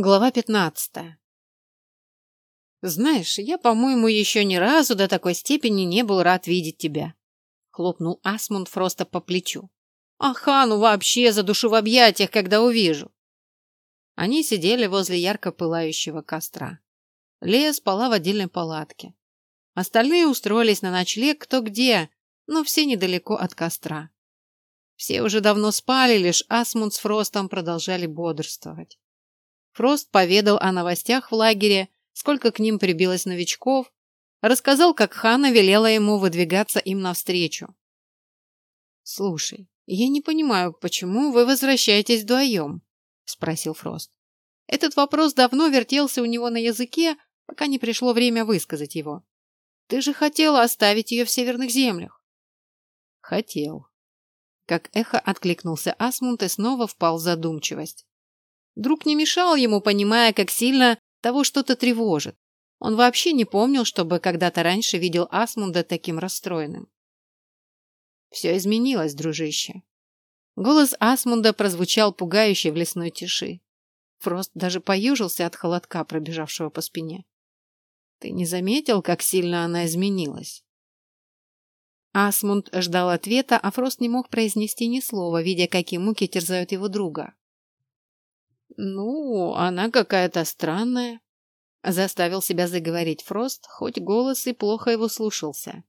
Глава пятнадцатая. «Знаешь, я, по-моему, еще ни разу до такой степени не был рад видеть тебя», — хлопнул Асмунд Фроста по плечу. «А Хану вообще задушу в объятиях, когда увижу». Они сидели возле ярко пылающего костра. Лея спала в отдельной палатке. Остальные устроились на ночлег кто где, но все недалеко от костра. Все уже давно спали, лишь Асмунд с Фростом продолжали бодрствовать. Фрост поведал о новостях в лагере, сколько к ним прибилось новичков, рассказал, как Хана велела ему выдвигаться им навстречу. «Слушай, я не понимаю, почему вы возвращаетесь вдвоем?» – спросил Фрост. Этот вопрос давно вертелся у него на языке, пока не пришло время высказать его. «Ты же хотела оставить ее в северных землях». «Хотел». Как эхо откликнулся Асмунд и снова впал в задумчивость. Друг не мешал ему, понимая, как сильно того что-то тревожит. Он вообще не помнил, чтобы когда-то раньше видел Асмунда таким расстроенным. Все изменилось, дружище. Голос Асмунда прозвучал пугающе в лесной тиши. Фрост даже поюжился от холодка, пробежавшего по спине. Ты не заметил, как сильно она изменилась? Асмунд ждал ответа, а Фрост не мог произнести ни слова, видя, какие муки терзают его друга. «Ну, она какая-то странная», — заставил себя заговорить Фрост, хоть голос и плохо его слушался.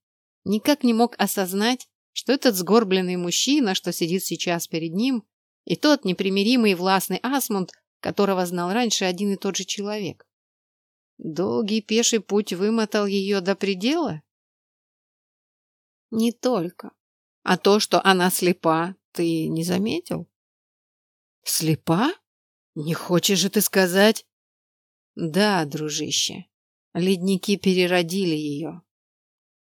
Никак не мог осознать, что этот сгорбленный мужчина, что сидит сейчас перед ним, и тот непримиримый и властный Асмунд, которого знал раньше один и тот же человек. Долгий пеший путь вымотал ее до предела? Не только. А то, что она слепа, ты не заметил? Слепа? Не хочешь же ты сказать? Да, дружище. Ледники переродили ее.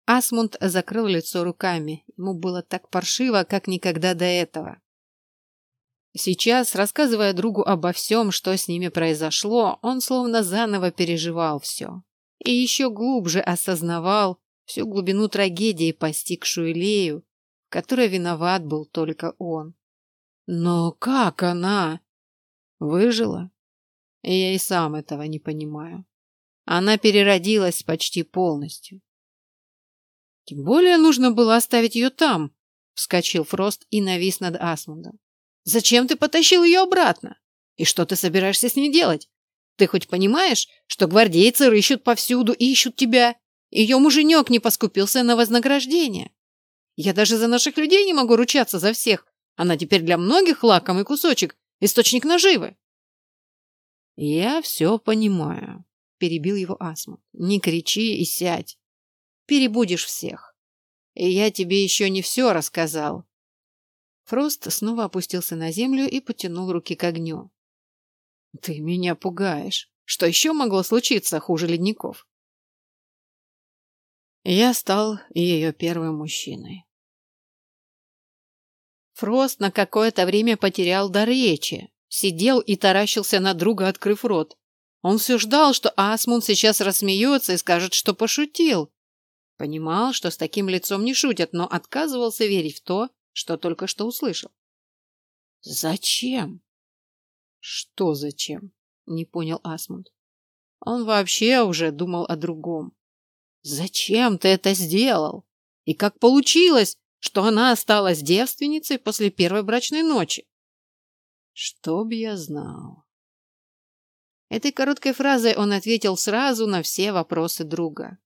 Асмунд закрыл лицо руками. Ему было так паршиво, как никогда до этого. Сейчас, рассказывая другу обо всем, что с ними произошло, он словно заново переживал все. И еще глубже осознавал всю глубину трагедии, постигшую Лею, в которой виноват был только он. Но как она? Выжила? Я и сам этого не понимаю. Она переродилась почти полностью. Тем более нужно было оставить ее там, вскочил Фрост и навис над Асмундом. Зачем ты потащил ее обратно? И что ты собираешься с ней делать? Ты хоть понимаешь, что гвардейцы рыщут повсюду и ищут тебя? Ее муженек не поскупился на вознаграждение. Я даже за наших людей не могу ручаться за всех. Она теперь для многих лакомый кусочек, Источник наживы. Я все понимаю, перебил его Асму. Не кричи и сядь. Перебудешь всех. И я тебе еще не все рассказал. Фрост снова опустился на землю и потянул руки к огню. Ты меня пугаешь. Что еще могло случиться хуже ледников? Я стал ее первым мужчиной. Фрост на какое-то время потерял дар речи. Сидел и таращился на друга, открыв рот. Он все ждал, что Асмунд сейчас рассмеется и скажет, что пошутил. Понимал, что с таким лицом не шутят, но отказывался верить в то, что только что услышал. «Зачем?» «Что зачем?» — не понял Асмунд. Он вообще уже думал о другом. «Зачем ты это сделал? И как получилось, что она осталась девственницей после первой брачной ночи. Чтоб я знал. Этой короткой фразой он ответил сразу на все вопросы друга.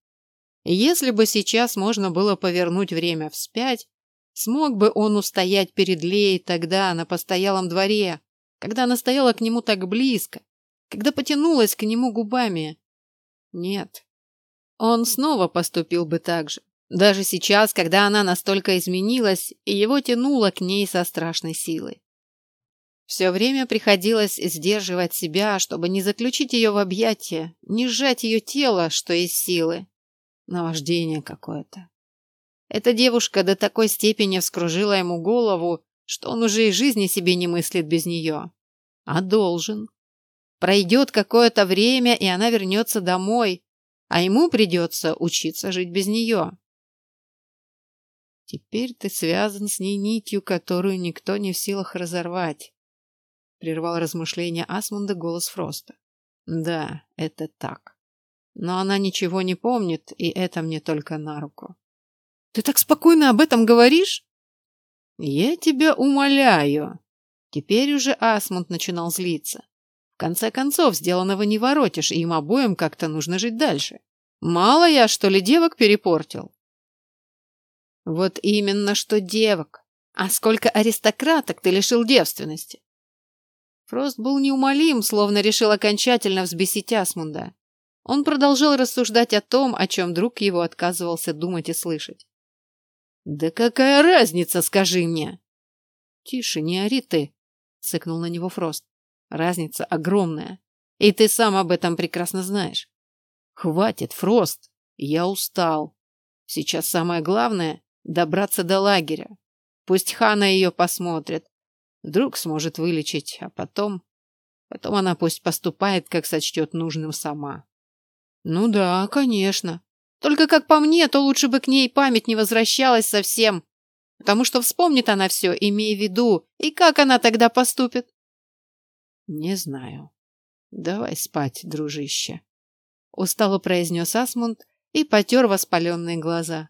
Если бы сейчас можно было повернуть время вспять, смог бы он устоять перед Леей тогда на постоялом дворе, когда она стояла к нему так близко, когда потянулась к нему губами? Нет. Он снова поступил бы так же. Даже сейчас, когда она настолько изменилась, его тянуло к ней со страшной силой. Все время приходилось сдерживать себя, чтобы не заключить ее в объятия, не сжать ее тело, что из силы. Наваждение какое-то. Эта девушка до такой степени вскружила ему голову, что он уже и жизни себе не мыслит без нее. А должен. Пройдет какое-то время, и она вернется домой, а ему придется учиться жить без нее. Теперь ты связан с ней нитью, которую никто не в силах разорвать. Прервал размышления Асмунда голос Фроста. Да, это так. Но она ничего не помнит, и это мне только на руку. Ты так спокойно об этом говоришь? Я тебя умоляю. Теперь уже Асмунд начинал злиться. В конце концов, сделанного не воротишь, и им обоим как-то нужно жить дальше. Мало я, что ли, девок перепортил? Вот именно что девок. А сколько аристократок ты лишил девственности? Фрост был неумолим, словно решил окончательно взбесить Асмунда. Он продолжал рассуждать о том, о чем друг его отказывался думать и слышать. «Да какая разница, скажи мне!» «Тише, не ори ты!» — сыкнул на него Фрост. «Разница огромная, и ты сам об этом прекрасно знаешь. Хватит, Фрост, я устал. Сейчас самое главное — добраться до лагеря. Пусть Хана ее посмотрит. Вдруг сможет вылечить, а потом... Потом она пусть поступает, как сочтет нужным сама. Ну да, конечно. Только, как по мне, то лучше бы к ней память не возвращалась совсем. Потому что вспомнит она все, имея в виду, и как она тогда поступит? Не знаю. Давай спать, дружище. Устало произнес Асмунд и потер воспаленные глаза.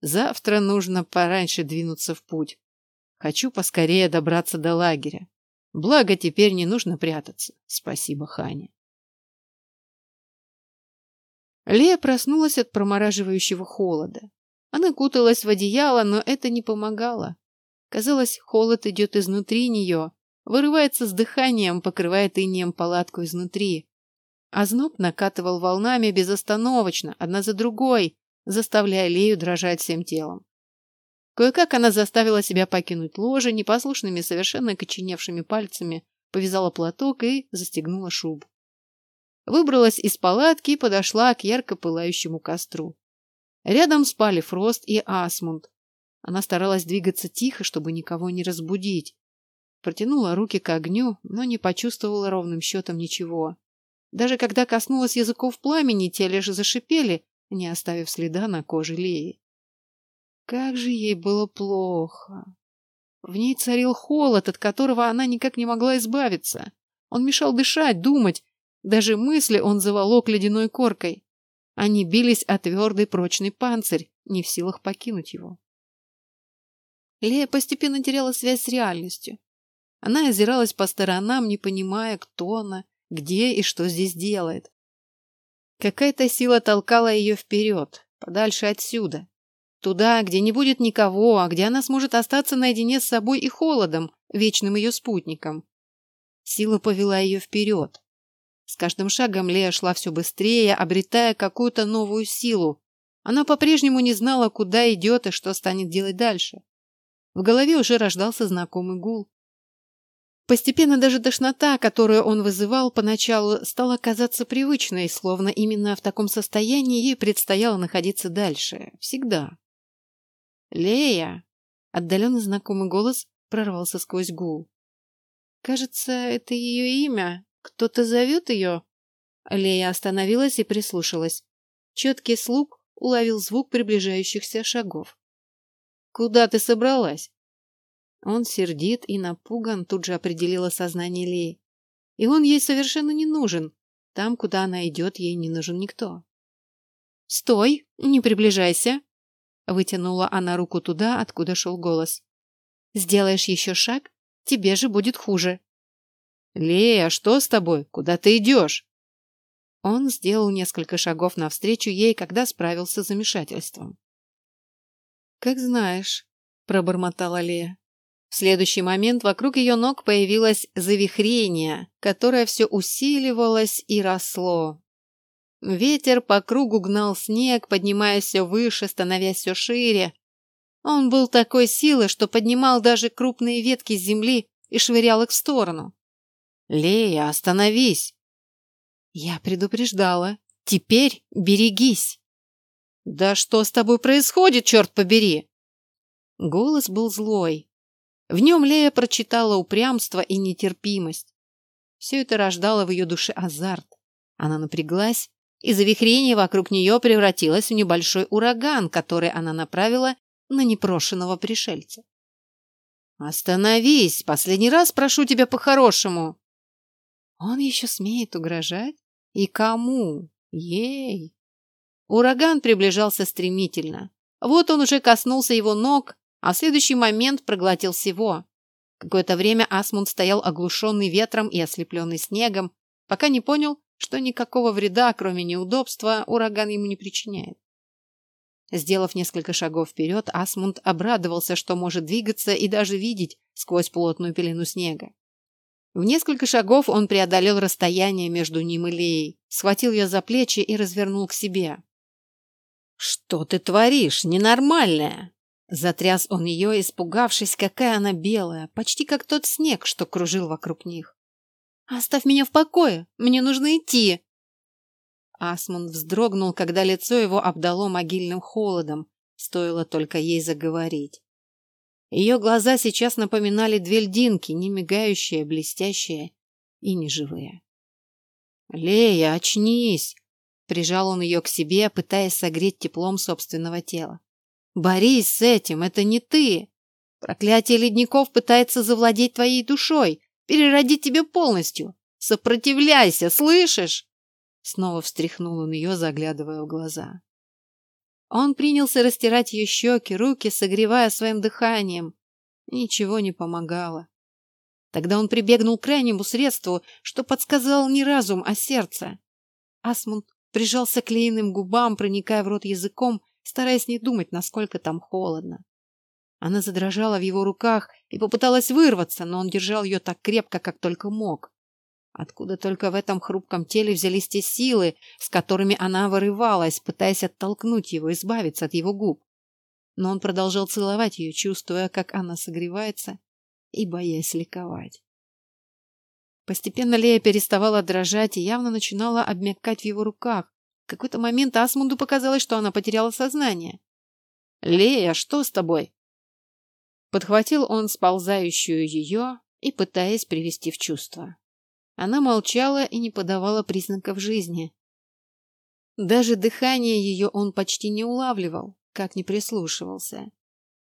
Завтра нужно пораньше двинуться в путь. Хочу поскорее добраться до лагеря. Благо, теперь не нужно прятаться. Спасибо, Хане. Лея проснулась от промораживающего холода. Она куталась в одеяло, но это не помогало. Казалось, холод идет изнутри нее, вырывается с дыханием, покрывает инеем палатку изнутри. А зноб накатывал волнами безостановочно, одна за другой, заставляя Лею дрожать всем телом. Кое-как она заставила себя покинуть ложе, непослушными, совершенно коченевшими пальцами повязала платок и застегнула шубу. Выбралась из палатки и подошла к ярко пылающему костру. Рядом спали Фрост и Асмунд. Она старалась двигаться тихо, чтобы никого не разбудить. Протянула руки к огню, но не почувствовала ровным счетом ничего. Даже когда коснулась языков пламени, те лишь зашипели, не оставив следа на коже Леи. Как же ей было плохо. В ней царил холод, от которого она никак не могла избавиться. Он мешал дышать, думать. Даже мысли он заволок ледяной коркой. Они бились о твердый прочный панцирь, не в силах покинуть его. Лея постепенно теряла связь с реальностью. Она озиралась по сторонам, не понимая, кто она, где и что здесь делает. Какая-то сила толкала ее вперед, подальше отсюда. Туда, где не будет никого, а где она сможет остаться наедине с собой и холодом, вечным ее спутником. Сила повела ее вперед. С каждым шагом Лея шла все быстрее, обретая какую-то новую силу. Она по-прежнему не знала, куда идет и что станет делать дальше. В голове уже рождался знакомый гул. Постепенно даже тошнота, которую он вызывал поначалу, стала казаться привычной, словно именно в таком состоянии ей предстояло находиться дальше. Всегда. «Лея!» — отдаленно знакомый голос прорвался сквозь гул. «Кажется, это ее имя. Кто-то зовет ее?» Лея остановилась и прислушалась. Четкий слуг уловил звук приближающихся шагов. «Куда ты собралась?» Он сердит и напуган, тут же определила сознание Леи. И он ей совершенно не нужен. Там, куда она идет, ей не нужен никто. «Стой! Не приближайся!» Вытянула она руку туда, откуда шел голос. «Сделаешь еще шаг, тебе же будет хуже». «Лея, что с тобой? Куда ты идешь?» Он сделал несколько шагов навстречу ей, когда справился с замешательством. «Как знаешь», — пробормотала Лея. В следующий момент вокруг ее ног появилось завихрение, которое все усиливалось и росло. Ветер по кругу гнал снег, поднимаясь все выше, становясь все шире. Он был такой силы, что поднимал даже крупные ветки земли и швырял их в сторону. «Лея, остановись!» Я предупреждала. «Теперь берегись!» «Да что с тобой происходит, черт побери?» Голос был злой, в нем Лея прочитала упрямство и нетерпимость. Все это рождало в ее душе азарт. Она напряглась, и завихрение вокруг нее превратилось в небольшой ураган, который она направила на непрошенного пришельца. «Остановись! Последний раз прошу тебя по-хорошему!» Он еще смеет угрожать? И кому? Ей! Ураган приближался стремительно. Вот он уже коснулся его ног, а в следующий момент проглотил всего. Какое-то время Асмунд стоял оглушенный ветром и ослепленный снегом, пока не понял, что никакого вреда, кроме неудобства, ураган ему не причиняет. Сделав несколько шагов вперед, Асмунд обрадовался, что может двигаться и даже видеть сквозь плотную пелену снега. В несколько шагов он преодолел расстояние между ним и Леей, схватил ее за плечи и развернул к себе. «Что ты творишь, ненормальная?» Затряс он ее, испугавшись, какая она белая, почти как тот снег, что кружил вокруг них. «Оставь меня в покое, мне нужно идти!» Асмунд вздрогнул, когда лицо его обдало могильным холодом, стоило только ей заговорить. Ее глаза сейчас напоминали две льдинки, не мигающие, блестящие и неживые. «Лея, очнись!» Прижал он ее к себе, пытаясь согреть теплом собственного тела. «Борись с этим, это не ты! Проклятие ледников пытается завладеть твоей душой, переродить тебя полностью! Сопротивляйся, слышишь?» Снова встряхнул он ее, заглядывая в глаза. Он принялся растирать ее щеки, руки, согревая своим дыханием. Ничего не помогало. Тогда он прибегнул к крайнему средству, что подсказал не разум, а сердце. Асмунд прижался к лейным губам, проникая в рот языком, стараясь не думать, насколько там холодно. Она задрожала в его руках и попыталась вырваться, но он держал ее так крепко, как только мог. Откуда только в этом хрупком теле взялись те силы, с которыми она вырывалась, пытаясь оттолкнуть его, избавиться от его губ. Но он продолжал целовать ее, чувствуя, как она согревается, и боясь ликовать. Постепенно Лея переставала дрожать и явно начинала обмякать в его руках. Какой-то момент Асмунду показалось, что она потеряла сознание. «Лея, что с тобой?» Подхватил он сползающую ее и пытаясь привести в чувство. Она молчала и не подавала признаков жизни. Даже дыхание ее он почти не улавливал, как не прислушивался.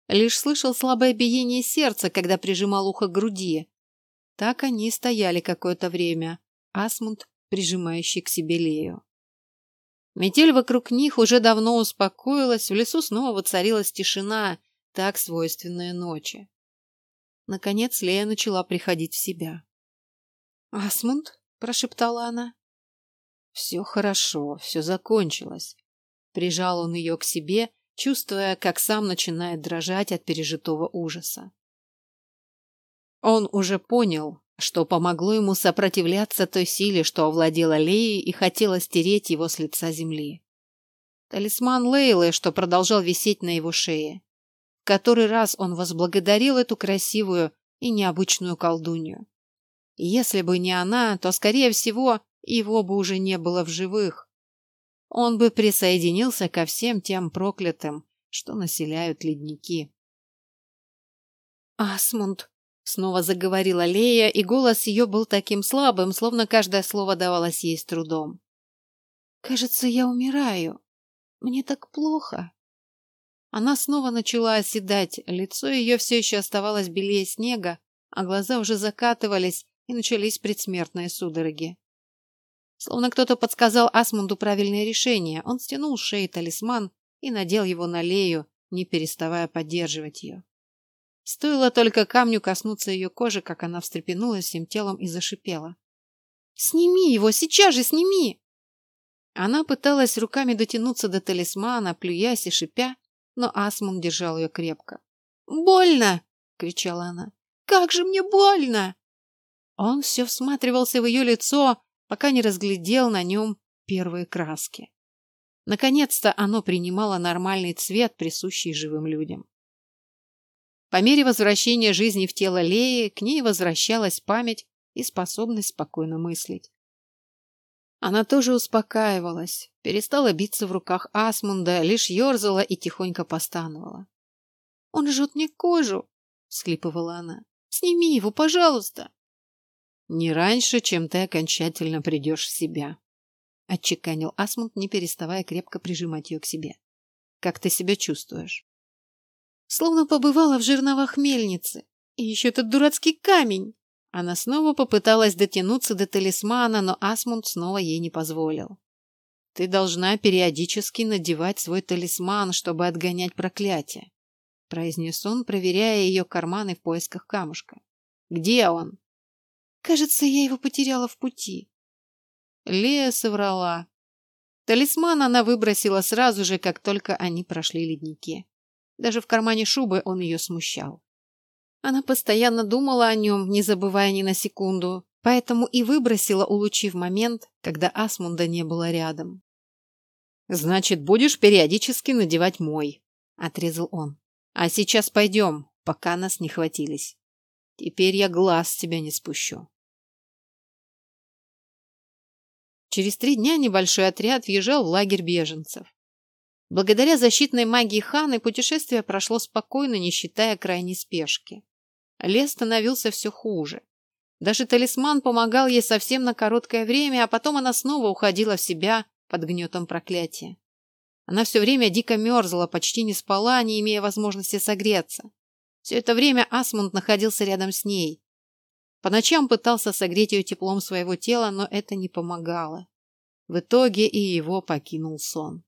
Лишь слышал слабое биение сердца, когда прижимал ухо к груди. Так они стояли какое-то время, Асмунд, прижимающий к себе Лею. Метель вокруг них уже давно успокоилась, в лесу снова воцарилась тишина, так свойственная ночи. Наконец Лея начала приходить в себя. «Асмунд?» – прошептала она. «Все хорошо, все закончилось». Прижал он ее к себе, чувствуя, как сам начинает дрожать от пережитого ужаса. Он уже понял, что помогло ему сопротивляться той силе, что овладела Леей и хотела стереть его с лица земли. Талисман Лейлы, что продолжал висеть на его шее. В который раз он возблагодарил эту красивую и необычную колдунью. Если бы не она, то, скорее всего, его бы уже не было в живых. Он бы присоединился ко всем тем проклятым, что населяют ледники. «Асмунд!» — снова заговорила Лея, и голос ее был таким слабым, словно каждое слово давалось ей с трудом. «Кажется, я умираю. Мне так плохо». Она снова начала оседать, лицо ее все еще оставалось белее снега, а глаза уже закатывались, и начались предсмертные судороги. Словно кто-то подсказал Асмунду правильное решение, он стянул с шеи талисман и надел его на Лею, не переставая поддерживать ее. Стоило только камню коснуться ее кожи, как она встрепенулась всем телом и зашипела. «Сними его! Сейчас же сними!» Она пыталась руками дотянуться до талисмана, плюясь и шипя, но Асмунд держал ее крепко. «Больно!» — кричала она. «Как же мне больно!» Он все всматривался в ее лицо, пока не разглядел на нем первые краски. Наконец-то оно принимало нормальный цвет, присущий живым людям. По мере возвращения жизни в тело Леи к ней возвращалась память и способность спокойно мыслить. Она тоже успокаивалась, перестала биться в руках Асмунда, лишь ерзала и тихонько постановала. «Он жжет мне кожу!» — всхлипывала она. «Сними его, пожалуйста!» «Не раньше, чем ты окончательно придешь в себя», — отчеканил Асмунд, не переставая крепко прижимать ее к себе. «Как ты себя чувствуешь?» Словно побывала в жерновах мельницы. И еще этот дурацкий камень. Она снова попыталась дотянуться до талисмана, но Асмунд снова ей не позволил. Ты должна периодически надевать свой талисман, чтобы отгонять проклятие, произнес он, проверяя ее карманы в поисках камушка. Где он? Кажется, я его потеряла в пути. Лея соврала. Талисман она выбросила сразу же, как только они прошли ледники. Даже в кармане шубы он ее смущал. Она постоянно думала о нем, не забывая ни на секунду, поэтому и выбросила, улучив момент, когда Асмунда не было рядом. «Значит, будешь периодически надевать мой», — отрезал он. «А сейчас пойдем, пока нас не хватились. Теперь я глаз с тебя не спущу». Через три дня небольшой отряд въезжал в лагерь беженцев. Благодаря защитной магии Ханы путешествие прошло спокойно, не считая крайней спешки. Лес становился все хуже. Даже талисман помогал ей совсем на короткое время, а потом она снова уходила в себя под гнетом проклятия. Она все время дико мерзла, почти не спала, не имея возможности согреться. Все это время Асмунд находился рядом с ней. По ночам пытался согреть ее теплом своего тела, но это не помогало. В итоге и его покинул сон.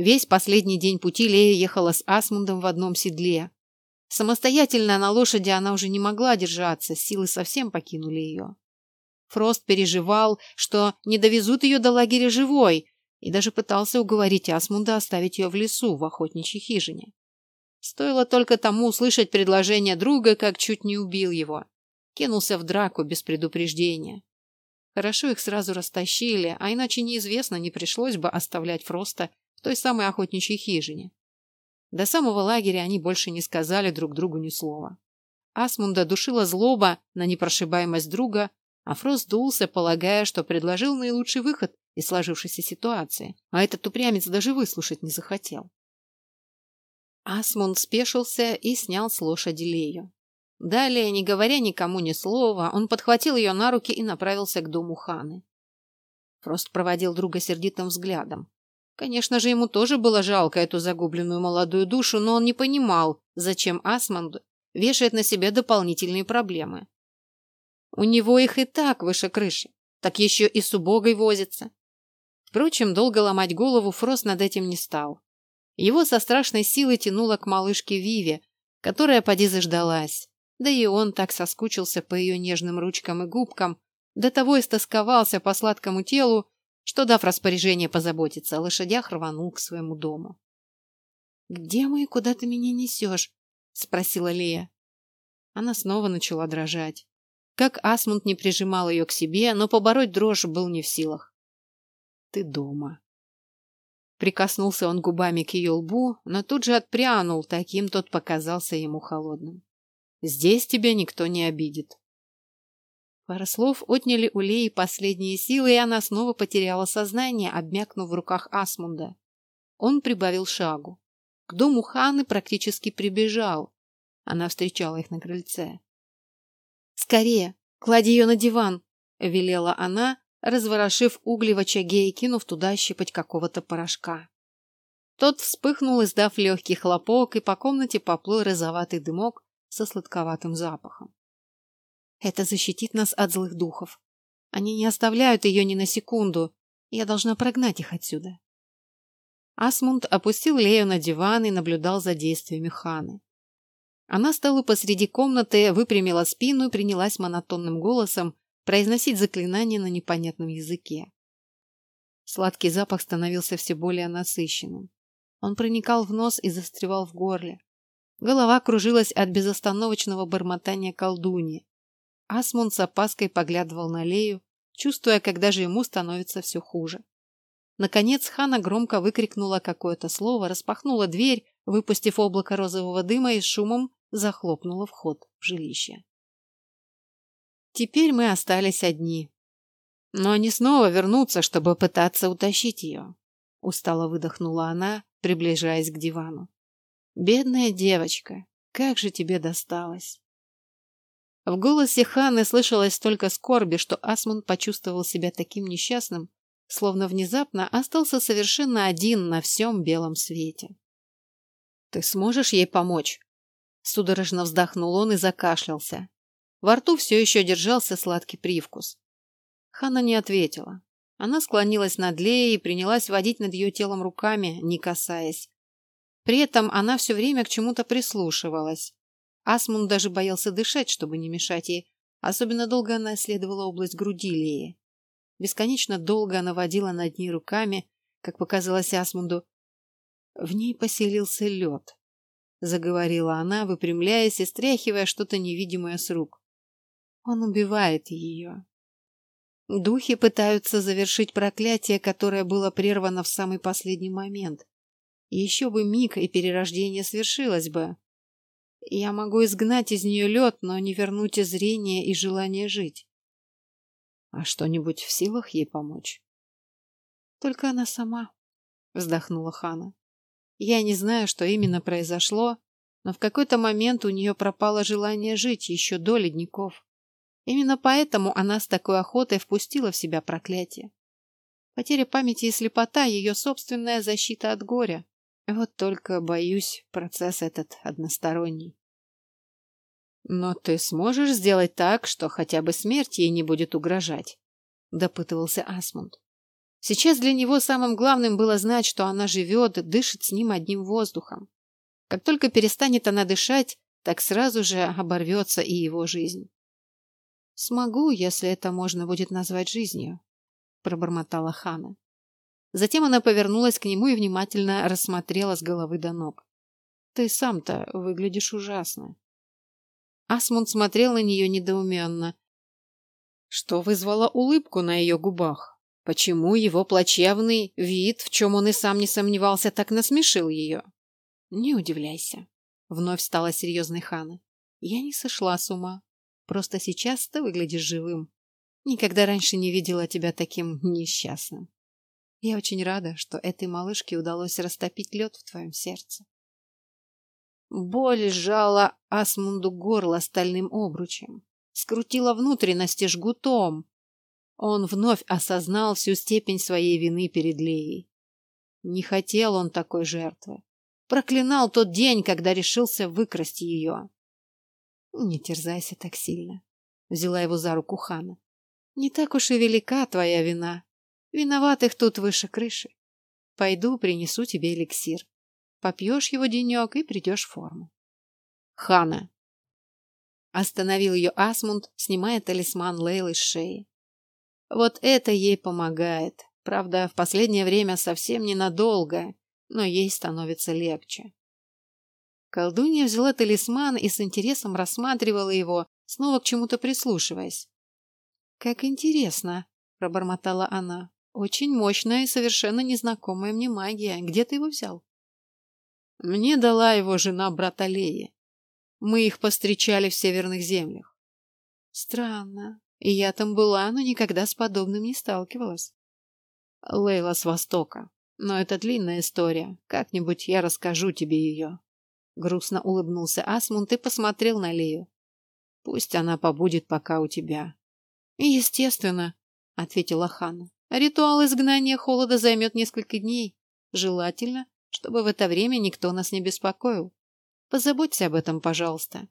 Весь последний день пути Лея ехала с Асмундом в одном седле. Самостоятельно на лошади она уже не могла держаться, силы совсем покинули ее. Фрост переживал, что не довезут ее до лагеря живой, и даже пытался уговорить Асмунда оставить ее в лесу, в охотничьей хижине. Стоило только тому услышать предложение друга, как чуть не убил его кинулся в драку без предупреждения. Хорошо их сразу растащили, а иначе неизвестно, не пришлось бы оставлять Фроста в той самой охотничьей хижине. До самого лагеря они больше не сказали друг другу ни слова. Асмунда душила злоба на непрошибаемость друга, а Фрост дулся, полагая, что предложил наилучший выход из сложившейся ситуации, а этот упрямец даже выслушать не захотел. Асмунд спешился и снял с лошади Лею. Далее, не говоря никому ни слова, он подхватил ее на руки и направился к дому Ханы. Фрост проводил друга сердитым взглядом. Конечно же, ему тоже было жалко эту загубленную молодую душу, но он не понимал, зачем Асмонд вешает на себя дополнительные проблемы. У него их и так выше крыши, так еще и с убогой возится. Впрочем, долго ломать голову Фрост над этим не стал. Его со страшной силой тянуло к малышке Виве, которая поди заждалась. Да и он так соскучился по ее нежным ручкам и губкам, до того истосковался по сладкому телу, что, дав распоряжение позаботиться о лошадях, рванул к своему дому. «Где мы и куда ты меня несешь?» — спросила Лея. Она снова начала дрожать. Как Асмунд не прижимал ее к себе, но побороть дрожь был не в силах. «Ты дома». Прикоснулся он губами к ее лбу, но тут же отпрянул, таким тот показался ему холодным. Здесь тебя никто не обидит. Пара слов отняли у Леи последние силы, и она снова потеряла сознание, обмякнув в руках Асмунда. Он прибавил шагу. К дому Ханы практически прибежал. Она встречала их на крыльце. «Скорее! Клади ее на диван!» — велела она, разворошив угли в очаге и кинув туда щепоть какого-то порошка. Тот вспыхнул, издав легкий хлопок, и по комнате поплыл розоватый дымок, со сладковатым запахом. Это защитит нас от злых духов. Они не оставляют ее ни на секунду. Я должна прогнать их отсюда. Асмунд опустил Лею на диван и наблюдал за действиями Ханы. Она стала посреди комнаты, выпрямила спину и принялась монотонным голосом произносить заклинания на непонятном языке. Сладкий запах становился все более насыщенным. Он проникал в нос и застревал в горле. Голова кружилась от безостановочного бормотания колдуньи. Асмунд с опаской поглядывал на Лею, чувствуя, когда же ему становится все хуже. Наконец Хана громко выкрикнула какое-то слово, распахнула дверь, выпустив облако розового дыма и шумом захлопнула вход в жилище. Теперь мы остались одни. Но они снова вернутся, чтобы пытаться утащить ее. Устало выдохнула она, приближаясь к дивану. Бедная девочка, как же тебе досталось? В голосе Ханны слышалось столько скорби, что Асмунд почувствовал себя таким несчастным, словно внезапно остался совершенно один на всем белом свете. «Ты сможешь ей помочь?» Судорожно вздохнул он и закашлялся. Во рту все еще держался сладкий привкус. Хана не ответила. Она склонилась над Леей и принялась водить над ее телом руками, не касаясь. При этом она все время к чему-то прислушивалась. Асмун даже боялся дышать, чтобы не мешать ей. Особенно долго она исследовала область груди Леи. Бесконечно долго она водила над ней руками, как показалось Асмунду. В ней поселился лед. Заговорила она, выпрямляясь и стряхивая что-то невидимое с рук. Он убивает ее. Духи пытаются завершить проклятие, которое было прервано в самый последний момент. Еще бы миг, и перерождение свершилось бы. Я могу изгнать из нее лед, но не вернуть и зрение, и желание жить. А что-нибудь в силах ей помочь? Только она сама, вздохнула Хана. Я не знаю, что именно произошло, но в какой-то момент у нее пропало желание жить еще до ледников. Именно поэтому она с такой охотой впустила в себя проклятие. Потеря памяти и слепота – ее собственная защита от горя. Вот только, боюсь, процесс этот односторонний. Но ты сможешь сделать так, что хотя бы смерть ей не будет угрожать? Допытывался Асмунд. Сейчас для него самым главным было знать, что она живет, дышит с ним одним воздухом. Как только перестанет она дышать, так сразу же оборвется и его жизнь. Смогу, если это можно будет назвать жизнью, пробормотала Хана. Затем она повернулась к нему и внимательно рассмотрела с головы до ног. Ты сам-то выглядишь ужасно. Асмунд смотрел на нее недоуменно. Что вызвало улыбку на ее губах? Почему его плачевный вид, в чем он и сам не сомневался, так насмешил ее? Не удивляйся. Вновь стала серьезной Хана. Я не сошла с ума. Просто сейчас ты выглядишь живым. Никогда раньше не видела тебя таким несчастным. Я очень рада, что этой малышке удалось растопить лед в твоем сердце. Боль сжала Асмунду горло стальным обручем, скрутила внутренности жгутом. Он вновь осознал всю степень своей вины перед Леей. Не хотел он такой жертвы. Проклинал тот день, когда решился выкрасть ее. Не терзайся так сильно. Взяла его за руку Хана. Не так уж и велика твоя вина. Виноватых тут выше крыши. Пойду принесу тебе эликсир. Попьешь его денек и придешь в форму. Хана. Остановил ее Асмунд, снимая талисман Лейлы с шеи. Вот это ей помогает. Правда, в последнее время совсем ненадолго, но ей становится легче. Колдунья взяла талисман и с интересом рассматривала его, снова к чему-то прислушиваясь. «Как интересно!» – пробормотала она. «Очень мощная и совершенно незнакомая мне магия. Где ты его взял?» «Мне дала его жена брата Леи. Мы их постречали в северных землях». «Странно. И я там была, но никогда с подобным не сталкивалась». «Лейла с Востока. Но это длинная история. Как-нибудь я расскажу тебе ее». Грустно улыбнулся Асмунд и посмотрел на Лею. Пусть она побудет пока у тебя. Естественно, ответила Ханна. Ритуал изгнания холода займет несколько дней. Желательно, чтобы в это время никто нас не беспокоил. Позаботься об этом, пожалуйста.